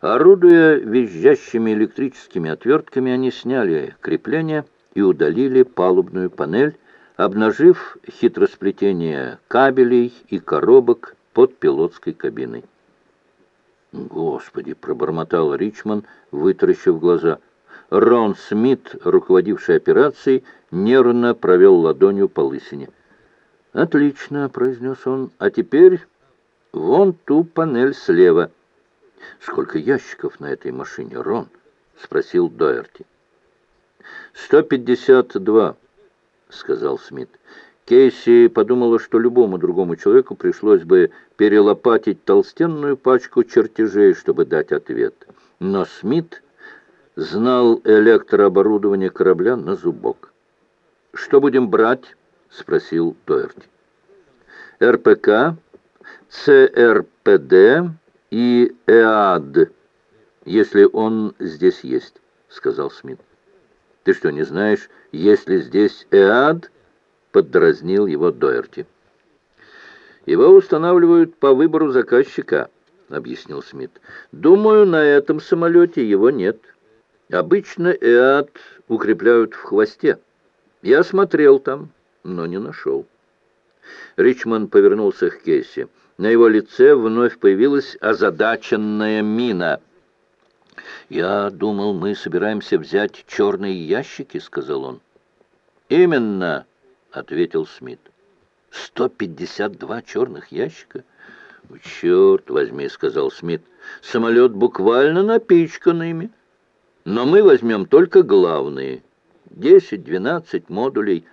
Орудуя визжащими электрическими отвертками, они сняли крепление и удалили палубную панель, обнажив хитросплетение кабелей и коробок под пилотской кабиной. «Господи!» — пробормотал Ричман, вытаращив глаза. Рон Смит, руководивший операцией, нервно провел ладонью по лысине. «Отлично!» — произнес он. «А теперь вон ту панель слева». «Сколько ящиков на этой машине, Рон?» — спросил Доерти. «Сто пятьдесят два», — сказал Смит. Кейси подумала, что любому другому человеку пришлось бы перелопатить толстенную пачку чертежей, чтобы дать ответ. Но Смит знал электрооборудование корабля на зубок. «Что будем брать?» — спросил Доерти. «РПК, ЦРПД и ЭАД, если он здесь есть», — сказал Смит. «Ты что, не знаешь, есть ли здесь ЭАД?» — поддразнил его Доерти. «Его устанавливают по выбору заказчика», — объяснил Смит. «Думаю, на этом самолете его нет. Обычно ЭАД укрепляют в хвосте. Я смотрел там, но не нашел». Ричман повернулся к Кейси. На его лице вновь появилась озадаченная мина. «Я думал, мы собираемся взять черные ящики», — сказал он. «Именно», — ответил Смит. «Сто пятьдесят два черных ящика?» «Черт возьми», — сказал Смит, — «самолет буквально напичкан ими. Но мы возьмем только главные. Десять-двенадцать модулей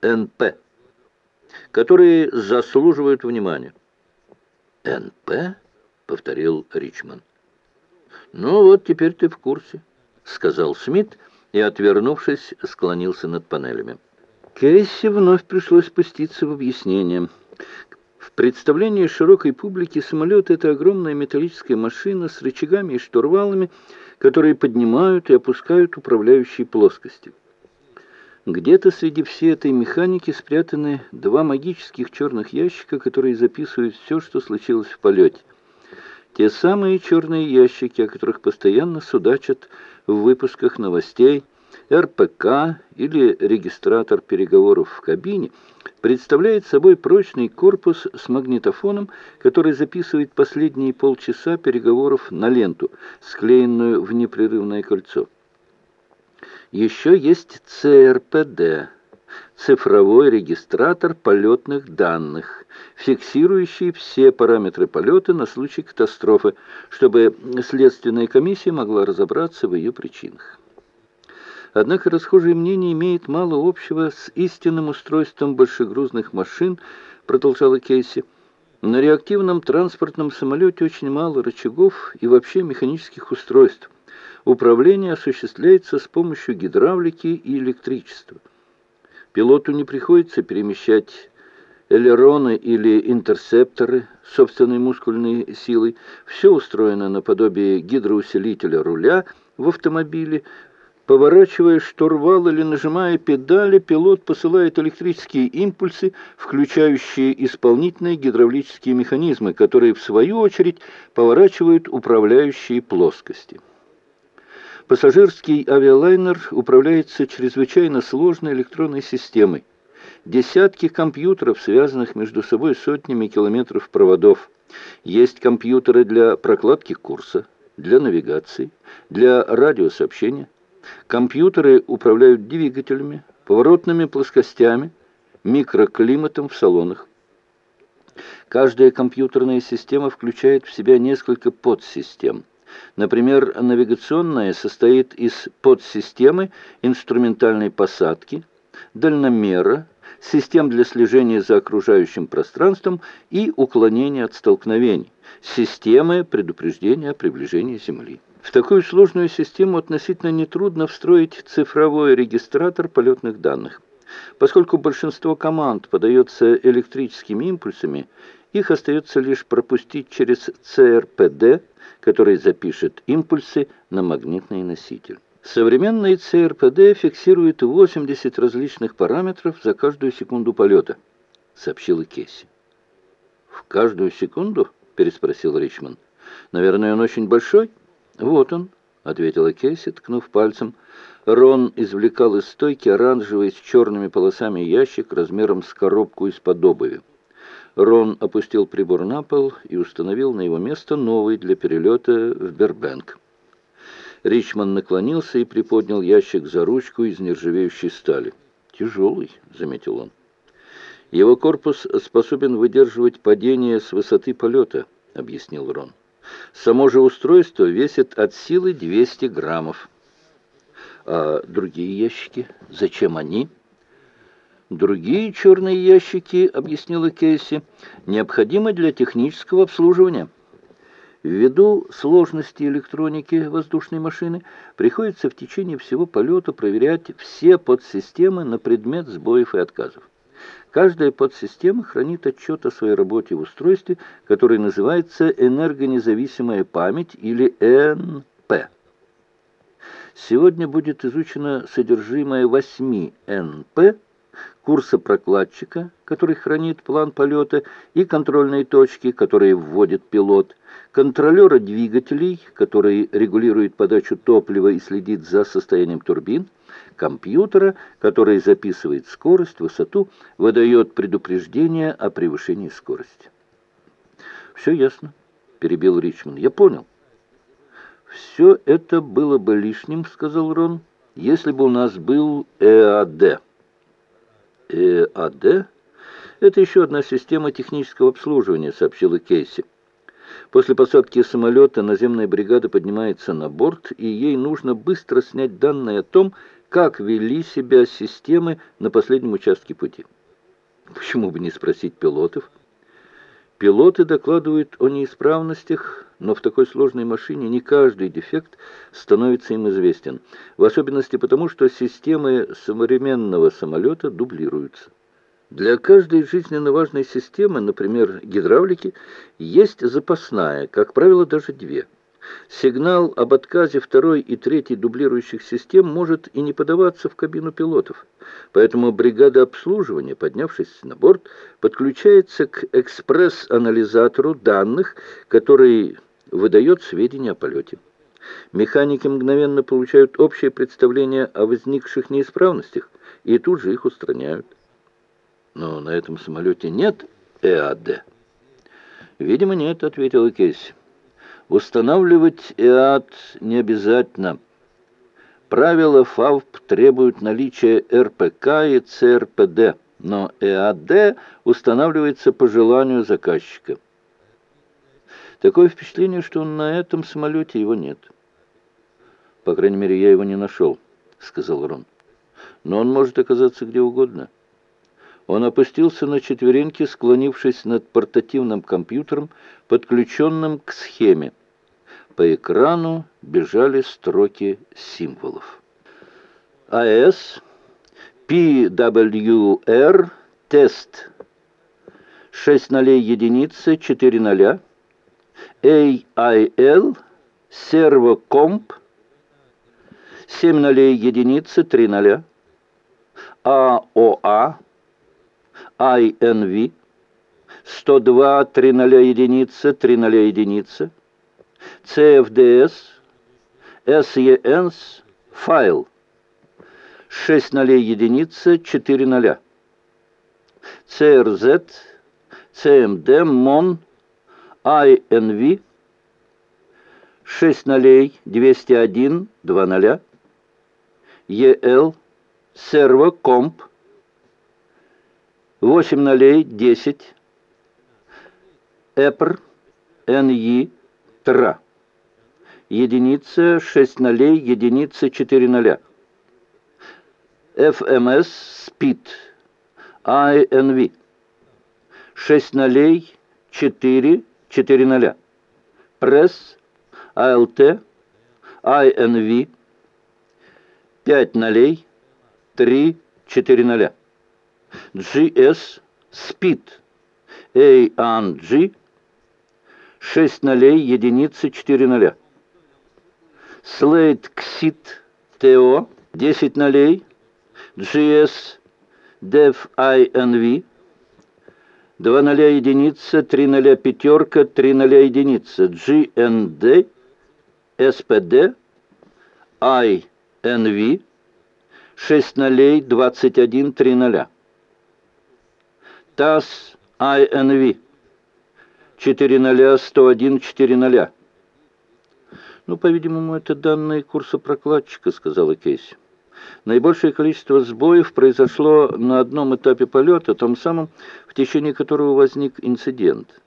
НП, которые заслуживают внимания». «НП?» — повторил Ричман. «Ну вот, теперь ты в курсе», — сказал Смит и, отвернувшись, склонился над панелями. Кейси вновь пришлось спуститься в объяснение. В представлении широкой публики самолет — это огромная металлическая машина с рычагами и штурвалами, которые поднимают и опускают управляющие плоскости. Где-то среди всей этой механики спрятаны два магических черных ящика, которые записывают все, что случилось в полете. Те самые черные ящики, о которых постоянно судачат в выпусках новостей, РПК или регистратор переговоров в кабине представляет собой прочный корпус с магнитофоном, который записывает последние полчаса переговоров на ленту, склеенную в непрерывное кольцо. Еще есть ЦРПД – цифровой регистратор полетных данных, фиксирующий все параметры полета на случай катастрофы, чтобы следственная комиссия могла разобраться в ее причинах. Однако расхожее мнение имеет мало общего с истинным устройством большегрузных машин, продолжала Кейси. На реактивном транспортном самолете очень мало рычагов и вообще механических устройств. Управление осуществляется с помощью гидравлики и электричества. Пилоту не приходится перемещать элероны или интерсепторы собственной мускульной силой. Все устроено наподобие гидроусилителя руля в автомобиле, Поворачивая штурвал или нажимая педали, пилот посылает электрические импульсы, включающие исполнительные гидравлические механизмы, которые, в свою очередь, поворачивают управляющие плоскости. Пассажирский авиалайнер управляется чрезвычайно сложной электронной системой. Десятки компьютеров, связанных между собой сотнями километров проводов. Есть компьютеры для прокладки курса, для навигации, для радиосообщения. Компьютеры управляют двигателями, поворотными плоскостями, микроклиматом в салонах. Каждая компьютерная система включает в себя несколько подсистем. Например, навигационная состоит из подсистемы инструментальной посадки, дальномера, систем для слежения за окружающим пространством и уклонения от столкновений, системы предупреждения о приближении Земли. В такую сложную систему относительно нетрудно встроить цифровой регистратор полетных данных. Поскольку большинство команд подается электрическими импульсами, их остается лишь пропустить через ЦРПД, который запишет импульсы на магнитный носитель. Современный ЦРПД фиксирует 80 различных параметров за каждую секунду полета, сообщила Кесси. «В каждую секунду?» – переспросил Ричмонд. Наверное, он очень большой? Вот он, — ответила Кейси, ткнув пальцем. Рон извлекал из стойки оранжевый с черными полосами ящик размером с коробку из-под обуви. Рон опустил прибор на пол и установил на его место новый для перелета в Бербенк. Ричман наклонился и приподнял ящик за ручку из нержавеющей стали. «Тяжелый», — заметил он. «Его корпус способен выдерживать падение с высоты полета», — объяснил Рон. «Само же устройство весит от силы 200 граммов». «А другие ящики? Зачем они?» «Другие черные ящики», — объяснила Кейси, — «необходимы для технического обслуживания». Ввиду сложности электроники воздушной машины приходится в течение всего полета проверять все подсистемы на предмет сбоев и отказов. Каждая подсистема хранит отчет о своей работе в устройстве, который называется энергонезависимая память или НП. Сегодня будет изучено содержимое 8 НП курса прокладчика, который хранит план полета, и контрольные точки, которые вводит пилот, контролера двигателей, который регулирует подачу топлива и следит за состоянием турбин, компьютера, который записывает скорость, высоту, выдает предупреждение о превышении скорости. «Все ясно», — перебил Ричмонд. «Я понял». «Все это было бы лишним», — сказал Рон, — «если бы у нас был ЭАД». ЭАД – это еще одна система технического обслуживания, сообщила Кейси. После посадки самолета наземная бригада поднимается на борт, и ей нужно быстро снять данные о том, как вели себя системы на последнем участке пути. Почему бы не спросить пилотов? Пилоты докладывают о неисправностях, но в такой сложной машине не каждый дефект становится им известен, в особенности потому, что системы современного самолета дублируются. Для каждой жизненно важной системы, например, гидравлики, есть запасная, как правило, даже две – Сигнал об отказе второй и третьей дублирующих систем может и не подаваться в кабину пилотов. Поэтому бригада обслуживания, поднявшись на борт, подключается к экспресс-анализатору данных, который выдает сведения о полете. Механики мгновенно получают общее представление о возникших неисправностях и тут же их устраняют. Но на этом самолете нет ЭАД. «Видимо, нет», — ответила Кейси. Устанавливать ИАД не обязательно. Правила ФАВП требуют наличия РПК и ЦРПД, но ЭАД устанавливается по желанию заказчика. Такое впечатление, что на этом самолете его нет. По крайней мере, я его не нашел, сказал Рон. Но он может оказаться где угодно. Он опустился на четвереньки, склонившись над портативным компьютером, подключенным к схеме. По экрану бежали строки символов. АС, PWR, тест. 6 нолей единицы, 4 ноля. AIL, сервокомп, 7 нолей единицы, 3 ноля. АОА, INV, 102, 3 ноля единицы, 3 ноля единицы. CFDS, SENS, файл. 6 нолей единица, 4 ноля. CRZ, CMD, MON, INV, 6 нолей, 201, 2 ноля. EL, Servo, Comp, 8 нолей, 10. EPR, NE, ТРА единица 6 нолей, единица 4 ноля. ФМС СПИД, ИНВ, 6 нолей, 4, 4 ноля. Пресс, АЛТ, ИНВ, 5 нолей, 3, 4 ноля. GS, СПИД, ANG, 6 нолей, единицы, 4 ноля. Слейд Ксит ТО 10 нолей, GS Dev INV 2 ноля единица, 3 ноля пятерка, 3 ноля единица, GND, SPD, INV, 6 нолей, 21, 3 ноля. ТАСС, INV, 4 ноля, 101, 4 ноля. «Ну, по-видимому, это данные курса прокладчика», — сказала Кейси. Наибольшее количество сбоев произошло на одном этапе полета, том самом, в течение которого возник инцидент.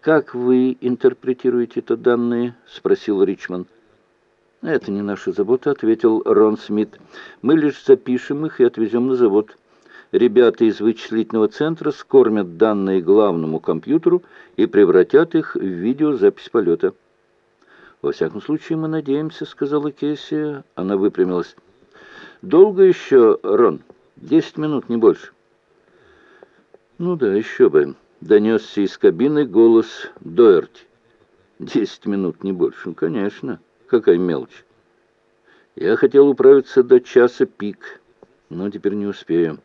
«Как вы интерпретируете это данные?» — спросил Ричман. «Это не наша забота», — ответил Рон Смит. «Мы лишь запишем их и отвезем на завод. Ребята из вычислительного центра скормят данные главному компьютеру и превратят их в видеозапись полета». «Во всяком случае, мы надеемся», — сказала Кесси. Она выпрямилась. «Долго еще, Рон? Десять минут, не больше». «Ну да, еще бы», — донесся из кабины голос Доерти. «Десять минут, не больше. Ну, конечно. Какая мелочь. Я хотел управиться до часа пик, но теперь не успею.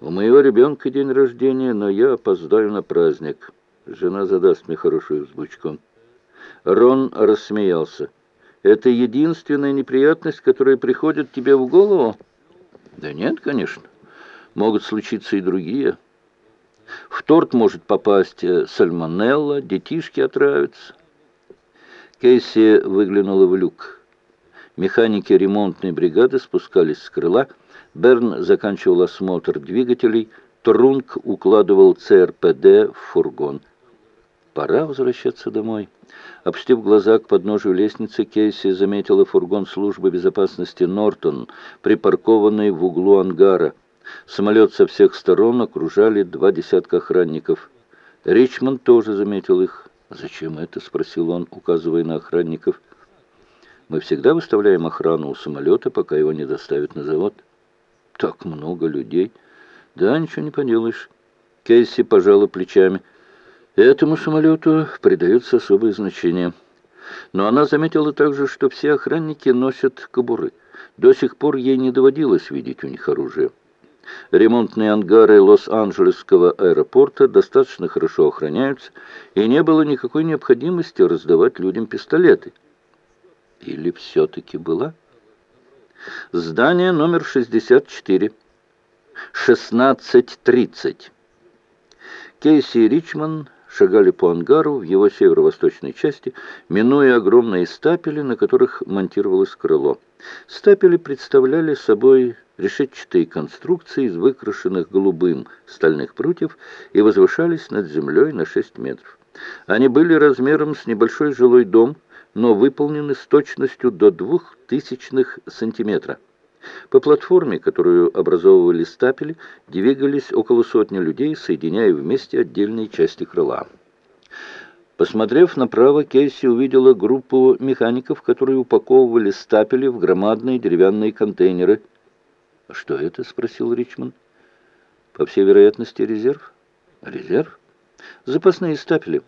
У моего ребенка день рождения, но я опоздаю на праздник. Жена задаст мне хорошую взбучку». Рон рассмеялся. «Это единственная неприятность, которая приходит тебе в голову?» «Да нет, конечно. Могут случиться и другие. В торт может попасть э, сальмонелла, детишки отравятся». Кейси выглянула в люк. Механики ремонтной бригады спускались с крыла. Берн заканчивал осмотр двигателей. Трунг укладывал ЦРПД в фургон. «Пора возвращаться домой». Опустив глаза к подножию лестницы, Кейси заметила фургон службы безопасности «Нортон», припаркованный в углу ангара. Самолет со всех сторон окружали два десятка охранников. Ричмонд тоже заметил их. «Зачем это?» — спросил он, указывая на охранников. «Мы всегда выставляем охрану у самолета, пока его не доставят на завод». «Так много людей». «Да, ничего не поделаешь». Кейси пожала плечами. Этому самолету придается особое значение. Но она заметила также, что все охранники носят кобуры. До сих пор ей не доводилось видеть у них оружие. Ремонтные ангары Лос-Анджелесского аэропорта достаточно хорошо охраняются, и не было никакой необходимости раздавать людям пистолеты. Или все-таки была? Здание номер 64. 16.30. Кейси Ричман шагали по ангару в его северо-восточной части, минуя огромные стапели, на которых монтировалось крыло. Стапели представляли собой решетчатые конструкции из выкрашенных голубым стальных прутьев и возвышались над землей на 6 метров. Они были размером с небольшой жилой дом, но выполнены с точностью до двух тысячных сантиметра. По платформе, которую образовывали стапели, двигались около сотни людей, соединяя вместе отдельные части крыла. Посмотрев направо, Кейси увидела группу механиков, которые упаковывали стапели в громадные деревянные контейнеры. «А что это?» — спросил Ричмонд. «По всей вероятности, резерв». «Резерв?» «Запасные стапели,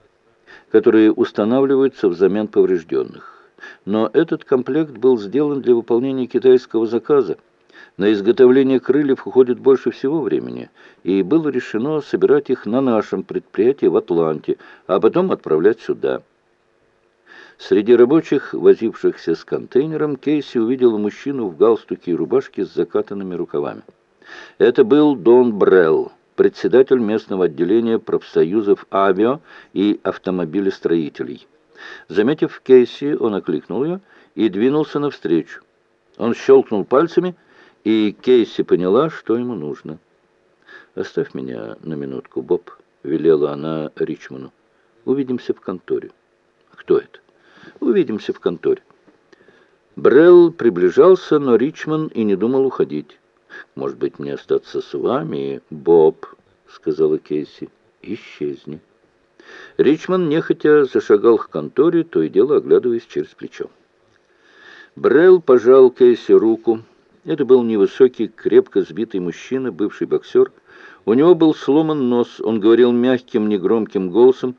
которые устанавливаются взамен поврежденных» но этот комплект был сделан для выполнения китайского заказа. На изготовление крыльев уходит больше всего времени, и было решено собирать их на нашем предприятии в Атланте, а потом отправлять сюда. Среди рабочих, возившихся с контейнером, Кейси увидела мужчину в галстуке и рубашке с закатанными рукавами. Это был Дон Брелл, председатель местного отделения профсоюзов авиа и автомобилестроителей. Заметив Кейси, он окликнул ее и двинулся навстречу. Он щелкнул пальцами, и Кейси поняла, что ему нужно. «Оставь меня на минутку, Боб», — велела она Ричману. «Увидимся в конторе». «Кто это?» «Увидимся в конторе». Брелл приближался, но Ричман и не думал уходить. «Может быть, мне остаться с вами, Боб?» — сказала Кейси. «Исчезни». Ричман нехотя зашагал к конторе, то и дело оглядываясь через плечо. Брелл пожал Кейси руку. Это был невысокий, крепко сбитый мужчина, бывший боксер. У него был сломан нос, он говорил мягким, негромким голосом.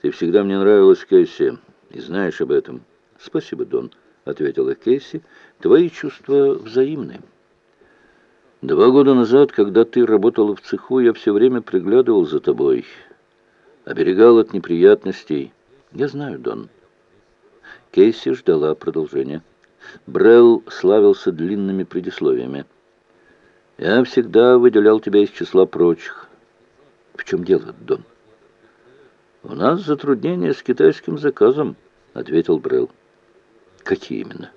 «Ты всегда мне нравилась, Кейси, и знаешь об этом». «Спасибо, Дон», — ответила Кейси. «Твои чувства взаимны». Два года назад, когда ты работала в цеху, я все время приглядывал за тобой, оберегал от неприятностей. Я знаю, Дон. Кейси ждала продолжения. Брелл славился длинными предисловиями. Я всегда выделял тебя из числа прочих. В чем дело, Дон? У нас затруднения с китайским заказом, ответил Брелл. Какие именно?